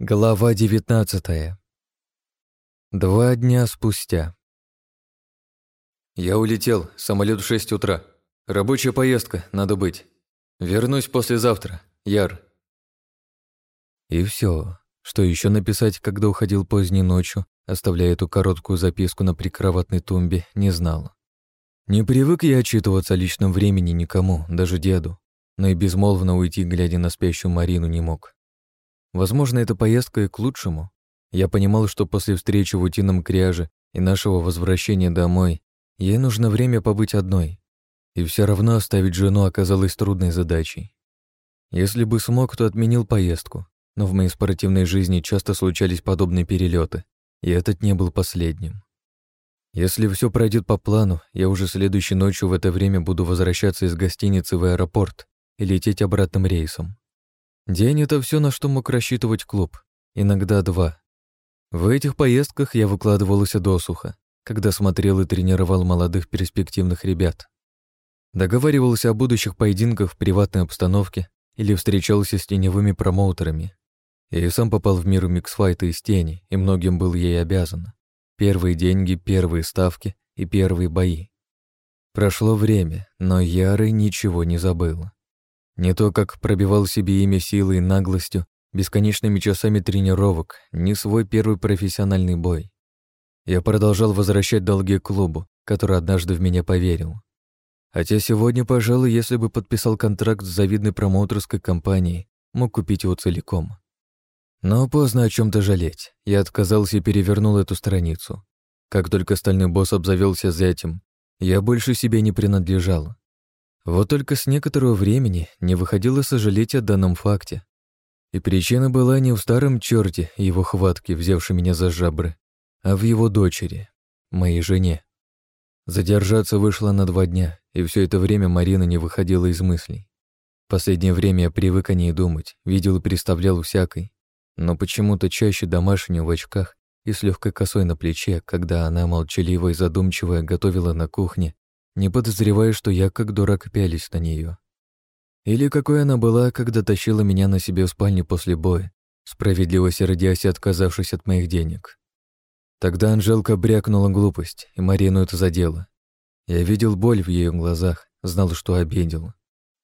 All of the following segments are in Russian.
Глава 19 Два дня спустя. Я улетел, самолет в 6 утра. Рабочая поездка, надо быть. Вернусь послезавтра, Яр. И все. Что еще написать, когда уходил поздней ночью, оставляя эту короткую записку на прикроватной тумбе, не знал. Не привык я отчитываться о личном времени никому, даже деду, но и безмолвно уйти, глядя на спящую Марину, не мог. Возможно, эта поездка и к лучшему. Я понимал, что после встречи в утином кряже и нашего возвращения домой ей нужно время побыть одной. И все равно оставить жену оказалось трудной задачей. Если бы смог, то отменил поездку, но в моей спортивной жизни часто случались подобные перелеты, и этот не был последним. Если все пройдет по плану, я уже следующей ночью в это время буду возвращаться из гостиницы в аэропорт и лететь обратным рейсом. День — это все, на что мог рассчитывать клуб, иногда два. В этих поездках я выкладывался досуха, когда смотрел и тренировал молодых перспективных ребят. Договаривался о будущих поединках в приватной обстановке или встречался с теневыми промоутерами. Я и сам попал в мир миксфайта из тени, и многим был ей обязан. Первые деньги, первые ставки и первые бои. Прошло время, но Ярый ничего не забыл. Не то, как пробивал себе имя силой и наглостью, бесконечными часами тренировок, не свой первый профессиональный бой. Я продолжал возвращать долги клубу, который однажды в меня поверил. Хотя сегодня, пожалуй, если бы подписал контракт с завидной промоутерской компанией, мог купить его целиком. Но поздно о чем то жалеть. Я отказался и перевернул эту страницу. Как только стальной босс обзавелся зятем, я больше себе не принадлежал. Вот только с некоторого времени не выходило сожалеть о данном факте. И причина была не в старом черте и его хватке, взявшей меня за жабры, а в его дочери, моей жене. Задержаться вышло на два дня, и все это время Марина не выходила из мыслей. Последнее время я привык о ней думать, видел и представлял всякой, но почему-то чаще домашнюю в очках и с легкой косой на плече, когда она, молчаливая и задумчивая, готовила на кухне не подозревая, что я как дурак пялись на нее. Или какой она была, когда тащила меня на себе в спальню после боя, справедливо сердясь и отказавшись от моих денег. Тогда Анжелка брякнула глупость, и Марину это задело. Я видел боль в ее глазах, знал, что обидел.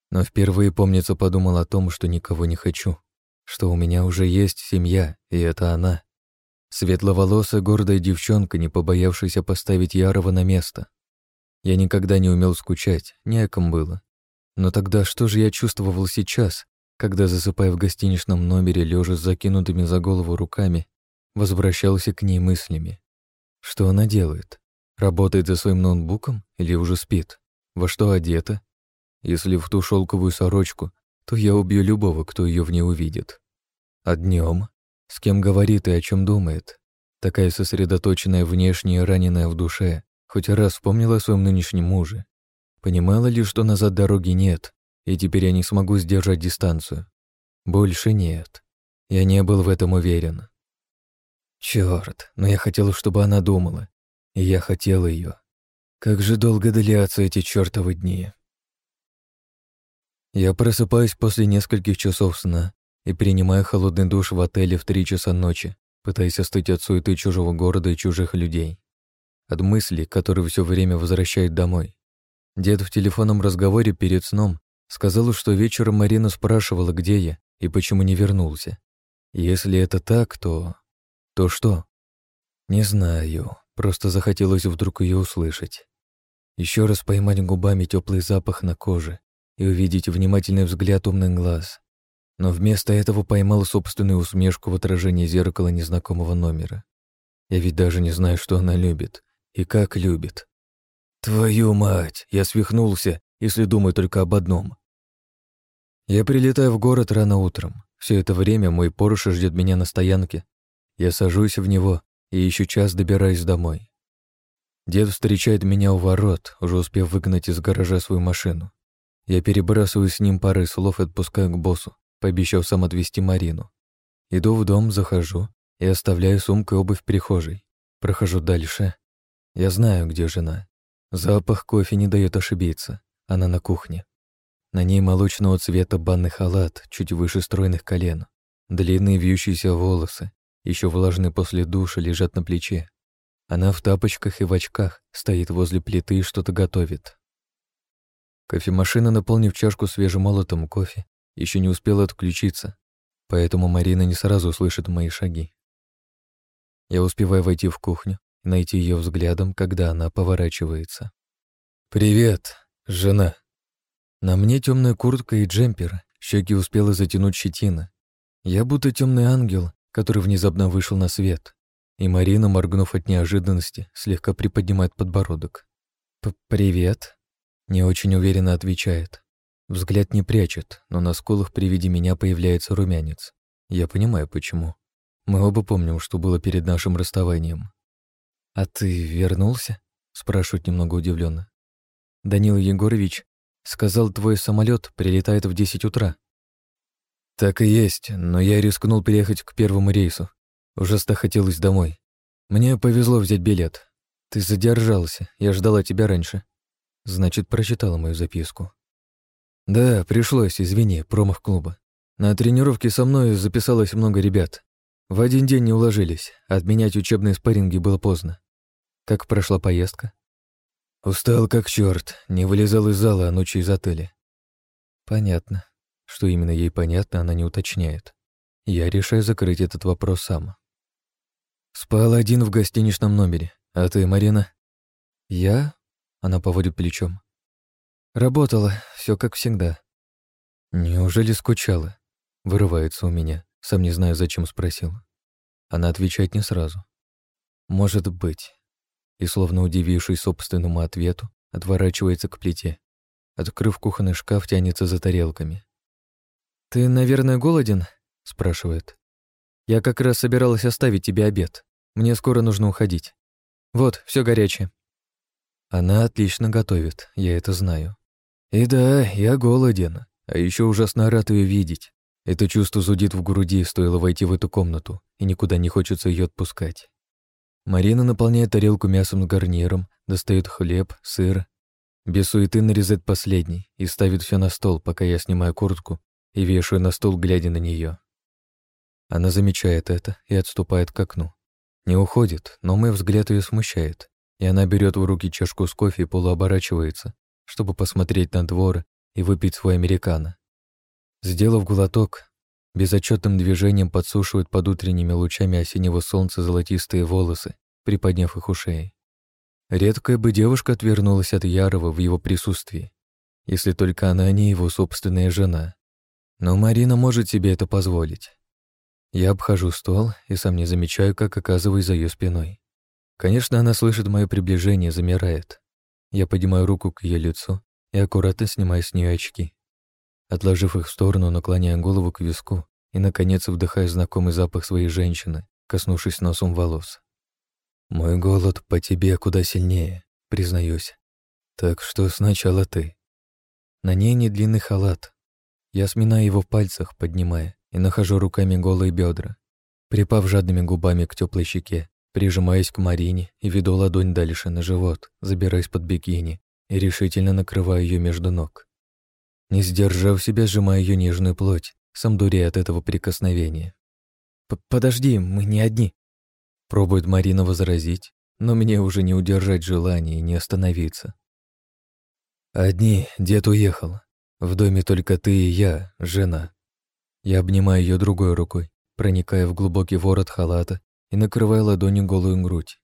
Но впервые, помнится, подумал о том, что никого не хочу, что у меня уже есть семья, и это она. Светловолосая гордая девчонка, не побоявшаяся поставить Ярова на место. Я никогда не умел скучать, не о ком было. Но тогда что же я чувствовал сейчас, когда, засыпая в гостиничном номере, лежа с закинутыми за голову руками, возвращался к ней мыслями? Что она делает? Работает за своим ноутбуком или уже спит? Во что одета? Если в ту шелковую сорочку, то я убью любого, кто ее в ней увидит. А днем? С кем говорит и о чем думает? Такая сосредоточенная внешне и раненая в душе, Хоть раз вспомнила о своем нынешнем муже. Понимала ли, что назад дороги нет, и теперь я не смогу сдержать дистанцию. Больше нет. Я не был в этом уверен. Черт, но я хотел, чтобы она думала. И я хотел ее. Как же долго длятся эти чертовы дни. Я просыпаюсь после нескольких часов сна и принимаю холодный душ в отеле в три часа ночи, пытаясь остыть от суеты чужого города и чужих людей от мысли, которые все время возвращают домой. Дед в телефонном разговоре перед сном сказал, что вечером Марина спрашивала, где я и почему не вернулся. Если это так, то... То что? Не знаю, просто захотелось вдруг ее услышать. Еще раз поймать губами теплый запах на коже и увидеть внимательный взгляд умных глаз. Но вместо этого поймал собственную усмешку в отражении зеркала незнакомого номера. Я ведь даже не знаю, что она любит. И как любит. Твою мать, я свихнулся, если думаю только об одном. Я прилетаю в город рано утром. Все это время мой Порше ждет меня на стоянке. Я сажусь в него и еще час добираюсь домой. Дед встречает меня у ворот, уже успев выгнать из гаража свою машину. Я перебрасываю с ним пары слов и отпускаю к боссу, пообещав сам отвезти Марину. Иду в дом, захожу и оставляю сумку и обувь в прихожей. Прохожу дальше я знаю, где жена. Запах кофе не дает ошибиться. Она на кухне. На ней молочного цвета банный халат, чуть выше стройных колен. Длинные вьющиеся волосы, еще влажные после душа, лежат на плече. Она в тапочках и в очках стоит возле плиты и что-то готовит. Кофемашина, наполнив чашку свежемолотым кофе, еще не успела отключиться, поэтому Марина не сразу услышит мои шаги. Я успеваю войти в кухню найти ее взглядом, когда она поворачивается. «Привет, жена!» На мне темная куртка и джемпер, щеки успела затянуть щетина. Я будто темный ангел, который внезапно вышел на свет. И Марина, моргнув от неожиданности, слегка приподнимает подбородок. «Привет», — не очень уверенно отвечает. Взгляд не прячет, но на скулах при виде меня появляется румянец. Я понимаю, почему. Мы оба помним, что было перед нашим расставанием. «А ты вернулся?» — спрашивает немного удивленно. Данил Егорович Сказал, твой самолет прилетает в 10 утра. Так и есть, но я рискнул переехать к первому рейсу. Ужасно хотелось домой. Мне повезло взять билет. Ты задержался, я ждала тебя раньше. Значит, прочитала мою записку. Да, пришлось, извини, промах клуба. На тренировке со мной записалось много ребят. В один день не уложились, отменять учебные спарринги было поздно. Как прошла поездка? Устал как черт, не вылезал из зала, а ночью из отеля. Понятно. Что именно ей понятно, она не уточняет. Я решаю закрыть этот вопрос сам. Спал один в гостиничном номере. А ты, Марина? Я? Она поводит плечом. Работала, все как всегда. Неужели скучала? Вырывается у меня, сам не знаю, зачем спросил. Она отвечает не сразу. Может быть и, словно удивившись собственному ответу, отворачивается к плите. Открыв кухонный шкаф, тянется за тарелками. «Ты, наверное, голоден?» — спрашивает. «Я как раз собиралась оставить тебе обед. Мне скоро нужно уходить. Вот, все горячее». Она отлично готовит, я это знаю. И да, я голоден, а еще ужасно рад ее видеть. Это чувство зудит в груди, стоило войти в эту комнату, и никуда не хочется ее отпускать. Марина наполняет тарелку мясом с гарниром, достает хлеб, сыр. Без суеты нарезает последний и ставит все на стол, пока я снимаю куртку и вешаю на стол, глядя на нее. Она замечает это и отступает к окну. Не уходит, но мой взгляд ее смущает, и она берет в руки чашку с кофе и полуоборачивается, чтобы посмотреть на двор и выпить свой американо. Сделав глоток, безотчетным движением подсушивает под утренними лучами осеннего солнца золотистые волосы, приподняв их у шеи. Редкая бы девушка отвернулась от Ярова в его присутствии, если только она не его собственная жена. Но Марина может себе это позволить. Я обхожу стол и сам не замечаю, как оказываюсь за ее спиной. Конечно, она слышит мое приближение, замирает. Я поднимаю руку к ее лицу и аккуратно снимаю с нее очки. Отложив их в сторону, наклоняя голову к виску и, наконец, вдыхаю знакомый запах своей женщины, коснувшись носом волос. Мой голод по тебе куда сильнее, признаюсь. Так что сначала ты. На ней не длинный халат. Я сминаю его в пальцах, поднимая, и нахожу руками голые бедра. Припав жадными губами к теплой щеке, прижимаясь к Марине и веду ладонь дальше на живот, забираясь под бикини и решительно накрываю ее между ног. Не сдержав себя, сжимая ее нежную плоть, сам дурея от этого прикосновения. «Подожди, мы не одни», Пробует Марина возразить, но мне уже не удержать желание и не остановиться. Одни, дед уехал. В доме только ты и я, жена. Я обнимаю ее другой рукой, проникая в глубокий ворот халата и накрывая ладонью голую грудь.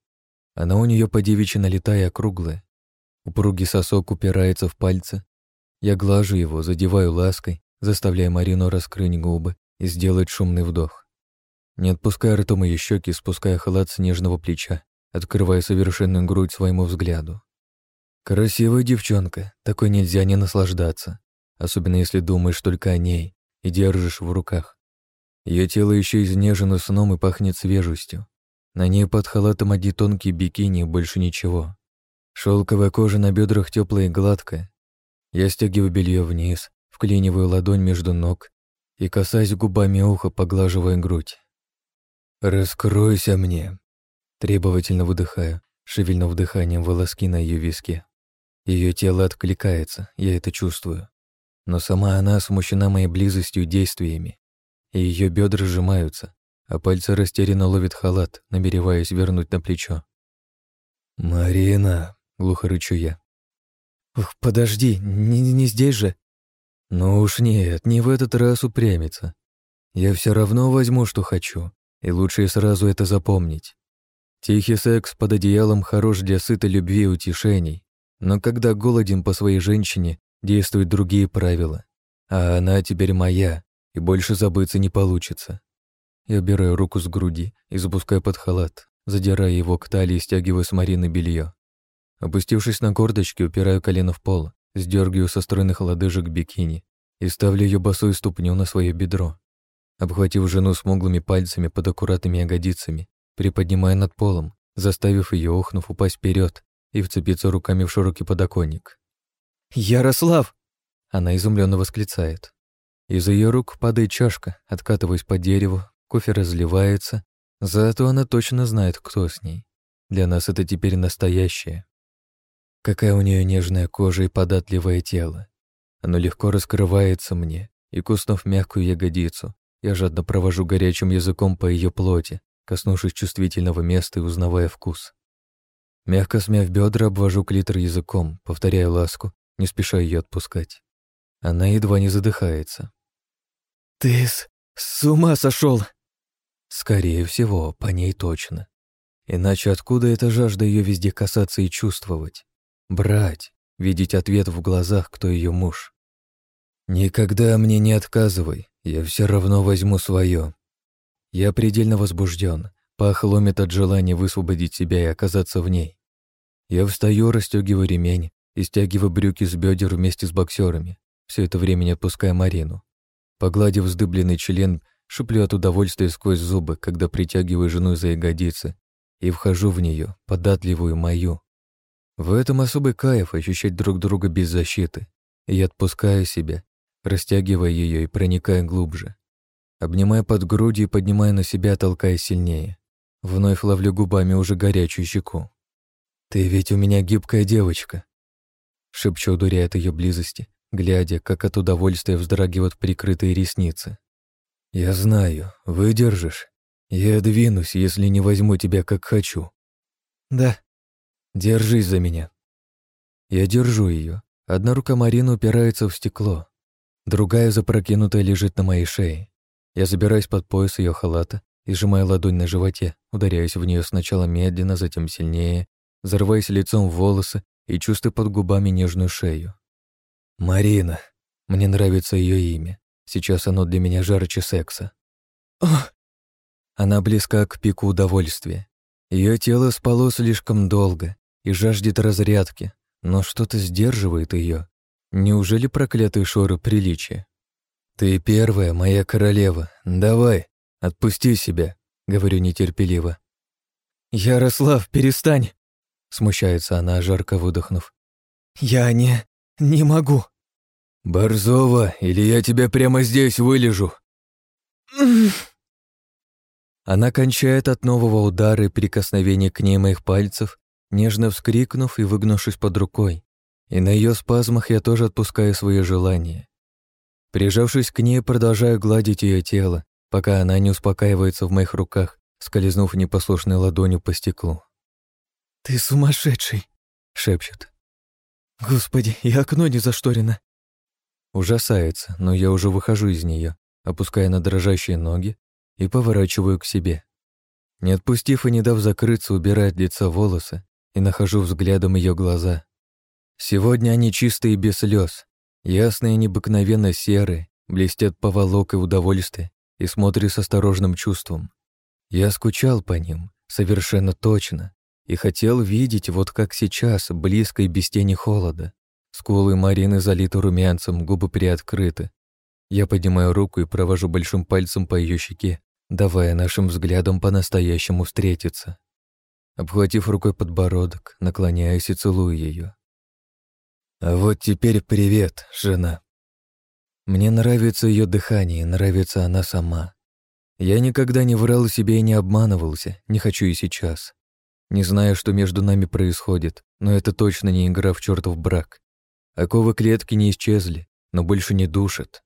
Она у нее по девичьи налетая округлая. Упругий сосок упирается в пальцы. Я глажу его, задеваю лаской, заставляя Марину раскрыть губы и сделать шумный вдох. Не отпуская ртом ее щеки, спуская халат с нежного плеча, открывая совершенную грудь своему взгляду. Красивая девчонка, такой нельзя не наслаждаться, особенно если думаешь только о ней и держишь в руках. Ее тело еще изнежено сном и пахнет свежестью. На ней под халатом одни тонкие бикини, больше ничего. Шелковая кожа на бедрах теплая и гладкая. Я стягиваю белье вниз, вклиниваю ладонь между ног и, касаясь губами уха, поглаживая грудь. «Раскройся мне!» Требовательно выдыхаю, шевельнув дыханием волоски на ее виске. Ее тело откликается, я это чувствую. Но сама она смущена моей близостью действиями. и ее бедра сжимаются, а пальцы растерянно ловят халат, намереваясь вернуть на плечо. «Марина!» — глухо рычу я. «Ух, подожди, не, не здесь же!» «Ну уж нет, не в этот раз упрямиться. Я все равно возьму, что хочу, и лучше сразу это запомнить. Тихий секс под одеялом хорош для сытой любви и утешений, но когда голоден по своей женщине, действуют другие правила. А она теперь моя, и больше забыться не получится. Я убираю руку с груди и запускаю под халат, задирая его к талии и стягиваю с Марины белье. Опустившись на гордочки, упираю колено в пол, сдергиваю со стройных лодыжек бикини и ставлю ее босую ступню на свое бедро. Обхватив жену смуглыми пальцами под аккуратными ягодицами, приподнимая над полом, заставив ее, охнув, упасть вперед и вцепиться руками в широкий подоконник. «Ярослав!» Она изумленно восклицает. Из ее рук падает чашка, откатываясь по дереву, кофе разливается, зато она точно знает, кто с ней. Для нас это теперь настоящее. Какая у нее нежная кожа и податливое тело. Оно легко раскрывается мне, и, куснув мягкую ягодицу, я жадно провожу горячим языком по ее плоти, коснувшись чувствительного места и узнавая вкус. Мягко смяв бедра, обвожу клитор языком, повторяя ласку, не спеша ее отпускать. Она едва не задыхается. «Ты с, с ума сошел!» Скорее всего, по ней точно. Иначе откуда эта жажда ее везде касаться и чувствовать? Брать, видеть ответ в глазах, кто ее муж. Никогда мне не отказывай, я все равно возьму свое. Я предельно возбужден, пах ломит от желания высвободить себя и оказаться в ней. Я встаю, расстегиваю ремень и стягиваю брюки с бедер вместе с боксерами, все это время не отпуская Марину. Погладив вздыбленный член, шуплю от удовольствия сквозь зубы, когда притягиваю жену за ягодицы и вхожу в нее, податливую мою. В этом особый кайф ощущать друг друга без защиты. Я отпускаю себя, растягивая ее и проникая глубже. Обнимая под грудью и поднимая на себя, толкая сильнее. Вновь ловлю губами уже горячую щеку. «Ты ведь у меня гибкая девочка», — шепчу, удуряя от ее близости, глядя, как от удовольствия вздрагивают прикрытые ресницы. «Я знаю, выдержишь. Я двинусь, если не возьму тебя, как хочу». «Да». «Держись за меня». Я держу ее. Одна рука Марины упирается в стекло, другая запрокинутая лежит на моей шее. Я забираюсь под пояс ее халата и сжимаю ладонь на животе, ударяюсь в нее сначала медленно, затем сильнее, зарываясь лицом в волосы и чувствую под губами нежную шею. Марина. Мне нравится ее имя. Сейчас оно для меня жарче секса. Ох. Она близка к пику удовольствия. Ее тело спало слишком долго и жаждет разрядки, но что-то сдерживает ее. Неужели проклятые шоры приличия? «Ты первая, моя королева. Давай, отпусти себя», — говорю нетерпеливо. «Ярослав, перестань!» — смущается она, жарко выдохнув. «Я не... не могу». «Борзова, или я тебя прямо здесь вылежу!» Она кончает от нового удара и прикосновения к ней моих пальцев, нежно вскрикнув и выгнувшись под рукой. И на ее спазмах я тоже отпускаю свое желание. Прижавшись к ней, продолжаю гладить ее тело, пока она не успокаивается в моих руках, скользнув непослушной ладонью по стеклу. «Ты сумасшедший!» — шепчет. «Господи, и окно не зашторено!» Ужасается, но я уже выхожу из нее, опуская на дрожащие ноги и поворачиваю к себе. Не отпустив и не дав закрыться, убираю от лица волосы и нахожу взглядом ее глаза. Сегодня они чистые без слез, Ясные, необыкновенно серые, блестят поволокой удовольствия и смотрят с осторожным чувством. Я скучал по ним, совершенно точно, и хотел видеть вот как сейчас, близко и без тени холода. Скулы Марины залиты румянцем, губы приоткрыты. Я поднимаю руку и провожу большим пальцем по ее щеке, давая нашим взглядам по-настоящему встретиться. Обхватив рукой подбородок, наклоняюсь и целую ее. А вот теперь привет, жена. Мне нравится ее дыхание, нравится она сама. Я никогда не врал себе и не обманывался, не хочу и сейчас. Не знаю, что между нами происходит, но это точно не игра в чертов брак. Оковы клетки не исчезли, но больше не душат.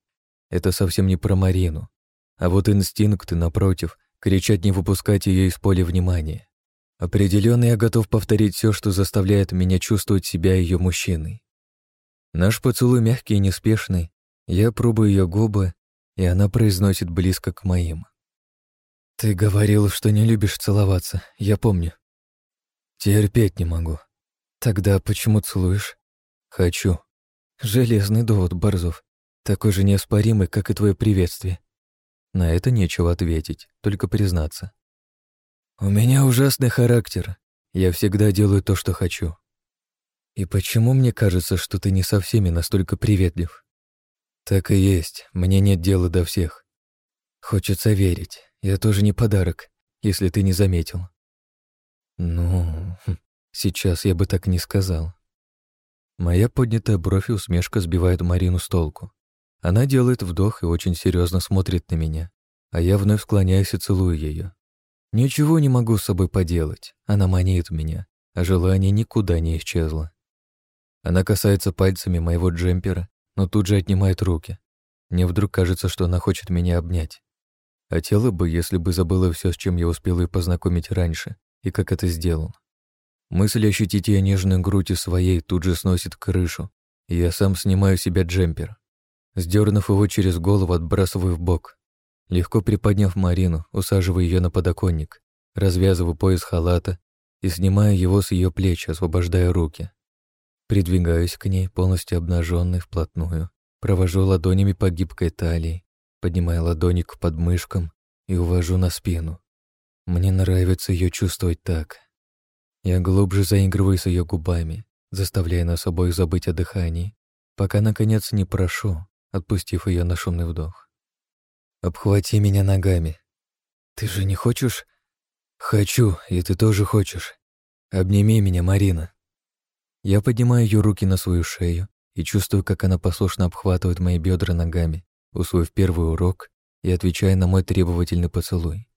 Это совсем не про Марину. А вот инстинкты, напротив, кричат не выпускать ее из поля внимания. Определенно я готов повторить все, что заставляет меня чувствовать себя ее мужчиной. Наш поцелуй мягкий и неспешный. Я пробую ее губы, и она произносит близко к моим. «Ты говорил, что не любишь целоваться, я помню». «Терпеть не могу». «Тогда почему целуешь?» «Хочу». «Железный довод, Борзов. Такой же неоспоримый, как и твое приветствие». На это нечего ответить, только признаться. «У меня ужасный характер. Я всегда делаю то, что хочу. И почему мне кажется, что ты не со всеми настолько приветлив?» «Так и есть, мне нет дела до всех. Хочется верить. Я тоже не подарок, если ты не заметил». «Ну, хм, сейчас я бы так не сказал». Моя поднятая бровь и усмешка сбивает Марину с толку. Она делает вдох и очень серьезно смотрит на меня, а я вновь склоняюсь и целую ее. Ничего не могу с собой поделать, она манит меня, а желание никуда не исчезло. Она касается пальцами моего джемпера, но тут же отнимает руки. Мне вдруг кажется, что она хочет меня обнять. Хотела бы, если бы забыла все, с чем я успела ее познакомить раньше, и как это сделал. Мысль ощутить ее нежную грудь и своей тут же сносит крышу, и я сам снимаю себя джемпер. Сдернув его через голову, отбрасываю в бок. Легко приподняв Марину, усаживаю ее на подоконник, развязываю пояс халата и снимаю его с ее плеч, освобождая руки. Придвигаюсь к ней, полностью обнаженной вплотную, провожу ладонями по гибкой талии, поднимая ладони к подмышкам и увожу на спину. Мне нравится ее чувствовать так. Я глубже заигрываю с ее губами, заставляя нас обоих забыть о дыхании, пока, наконец, не прошу, отпустив ее на шумный вдох. «Обхвати меня ногами. Ты же не хочешь?» «Хочу, и ты тоже хочешь. Обними меня, Марина». Я поднимаю ее руки на свою шею и чувствую, как она послушно обхватывает мои бедра ногами, усвоив первый урок и отвечая на мой требовательный поцелуй.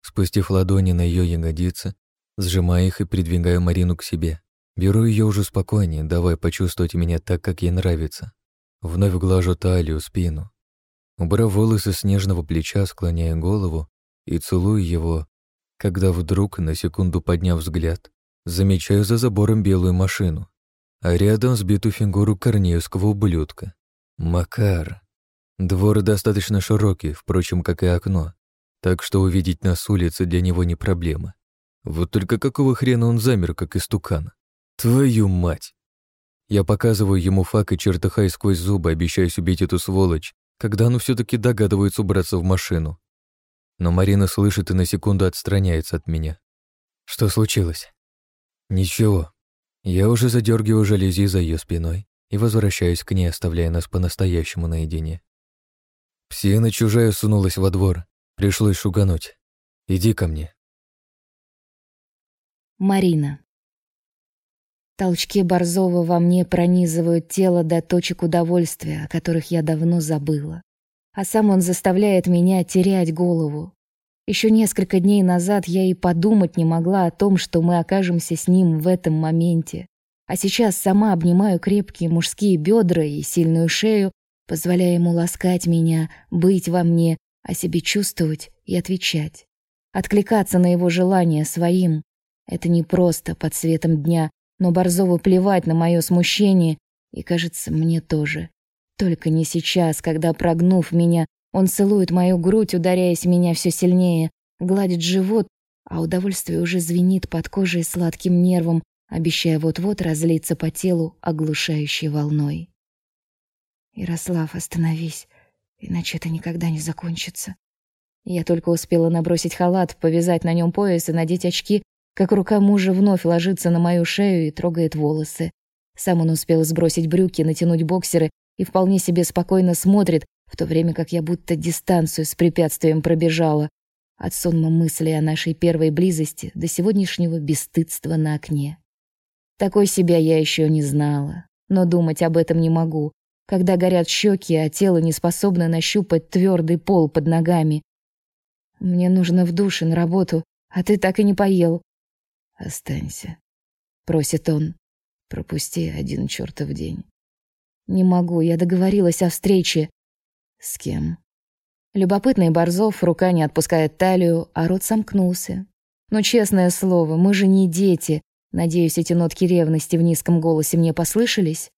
Спустив ладони на ее ягодицы, сжимаю их и придвигаю Марину к себе. Беру ее уже спокойнее, давай почувствовать меня так, как ей нравится. Вновь глажу талию, спину. Убрав волосы с нежного плеча, склоняя голову и целую его, когда вдруг, на секунду подняв взгляд, замечаю за забором белую машину, а рядом сбитую фигуру корнеевского ублюдка. Макар. Двор достаточно широкий, впрочем, как и окно, так что увидеть нас с улицы для него не проблема. Вот только какого хрена он замер, как истукан? Твою мать! Я показываю ему фак и чертыхай сквозь зубы, обещаясь убить эту сволочь, когда он все таки догадывается убраться в машину. Но Марина слышит и на секунду отстраняется от меня. Что случилось? Ничего. Я уже задергиваю жалюзи за ее спиной и возвращаюсь к ней, оставляя нас по-настоящему наедине. Псина чужая сунулась во двор. Пришлось шугануть. Иди ко мне. Марина. Толчки Борзова во мне пронизывают тело до точек удовольствия, о которых я давно забыла. А сам он заставляет меня терять голову. Еще несколько дней назад я и подумать не могла о том, что мы окажемся с ним в этом моменте. А сейчас сама обнимаю крепкие мужские бедра и сильную шею, позволяя ему ласкать меня, быть во мне, о себе чувствовать и отвечать. Откликаться на его желание своим. Это не просто под светом дня, но Борзову плевать на мое смущение, и, кажется, мне тоже. Только не сейчас, когда, прогнув меня, он целует мою грудь, ударяясь меня все сильнее, гладит живот, а удовольствие уже звенит под кожей сладким нервом, обещая вот-вот разлиться по телу оглушающей волной. «Ярослав, остановись, иначе это никогда не закончится». Я только успела набросить халат, повязать на нем пояс и надеть очки, как рука мужа вновь ложится на мою шею и трогает волосы. Сам он успел сбросить брюки, натянуть боксеры и вполне себе спокойно смотрит, в то время как я будто дистанцию с препятствием пробежала. От сонма мысли о нашей первой близости до сегодняшнего бесстыдства на окне. Такой себя я еще не знала, но думать об этом не могу, когда горят щеки, а тело не способно нащупать твердый пол под ногами. Мне нужно в душе на работу, а ты так и не поел. Останься, просит он. Пропусти один чертов день. Не могу, я договорилась о встрече. С кем? Любопытный Борзов рука не отпускает талию, а рот сомкнулся. Но честное слово, мы же не дети. Надеюсь, эти нотки ревности в низком голосе мне послышались.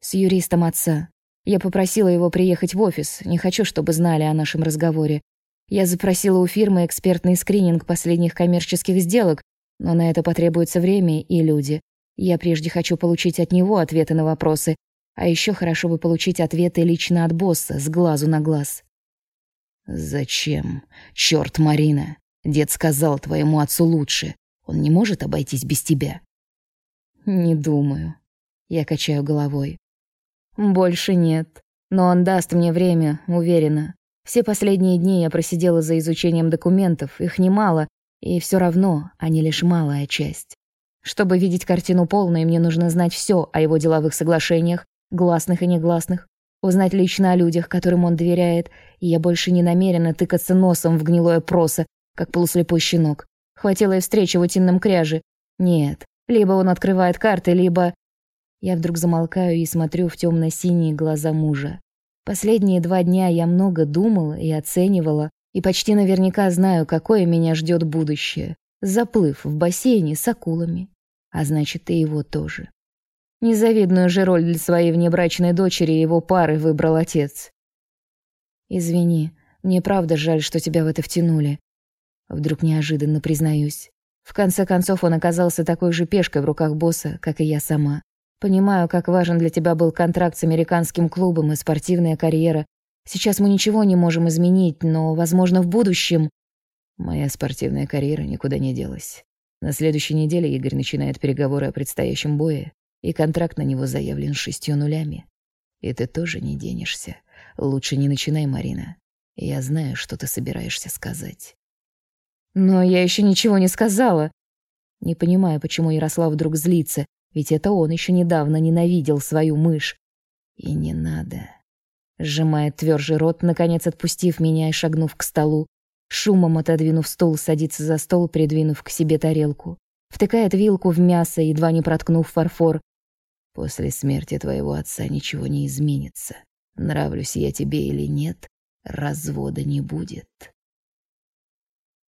С юристом отца. Я попросила его приехать в офис, не хочу, чтобы знали о нашем разговоре. Я запросила у фирмы экспертный скрининг последних коммерческих сделок, но на это потребуется время и люди. Я прежде хочу получить от него ответы на вопросы, а еще хорошо бы получить ответы лично от босса, с глазу на глаз. «Зачем? Черт, Марина! Дед сказал твоему отцу лучше. Он не может обойтись без тебя». «Не думаю». Я качаю головой. «Больше нет. Но он даст мне время, уверена. Все последние дни я просидела за изучением документов, их немало, и все равно они лишь малая часть. Чтобы видеть картину полной, мне нужно знать все о его деловых соглашениях, гласных и негласных, узнать лично о людях, которым он доверяет, и я больше не намерена тыкаться носом в гнилое просо, как полуслепой щенок. Хватило и встречи в утином кряже. Нет, либо он открывает карты, либо... Я вдруг замолкаю и смотрю в темно-синие глаза мужа. Последние два дня я много думала и оценивала, и почти наверняка знаю, какое меня ждет будущее. Заплыв в бассейне с акулами. А значит, и его тоже. Незавидную же роль для своей внебрачной дочери его пары выбрал отец. «Извини, мне правда жаль, что тебя в это втянули». Вдруг неожиданно признаюсь. В конце концов, он оказался такой же пешкой в руках босса, как и я сама. Понимаю, как важен для тебя был контракт с американским клубом и спортивная карьера. Сейчас мы ничего не можем изменить, но, возможно, в будущем... Моя спортивная карьера никуда не делась. На следующей неделе Игорь начинает переговоры о предстоящем бое, и контракт на него заявлен шестью нулями. И ты тоже не денешься. Лучше не начинай, Марина. Я знаю, что ты собираешься сказать. Но я еще ничего не сказала. Не понимаю, почему Ярослав вдруг злится, ведь это он еще недавно ненавидел свою мышь. И не надо. Сжимает тверже рот, наконец отпустив меня и шагнув к столу. Шумом отодвинув стул, садится за стол, придвинув к себе тарелку. Втыкает вилку в мясо, едва не проткнув фарфор. После смерти твоего отца ничего не изменится. Нравлюсь я тебе или нет, развода не будет.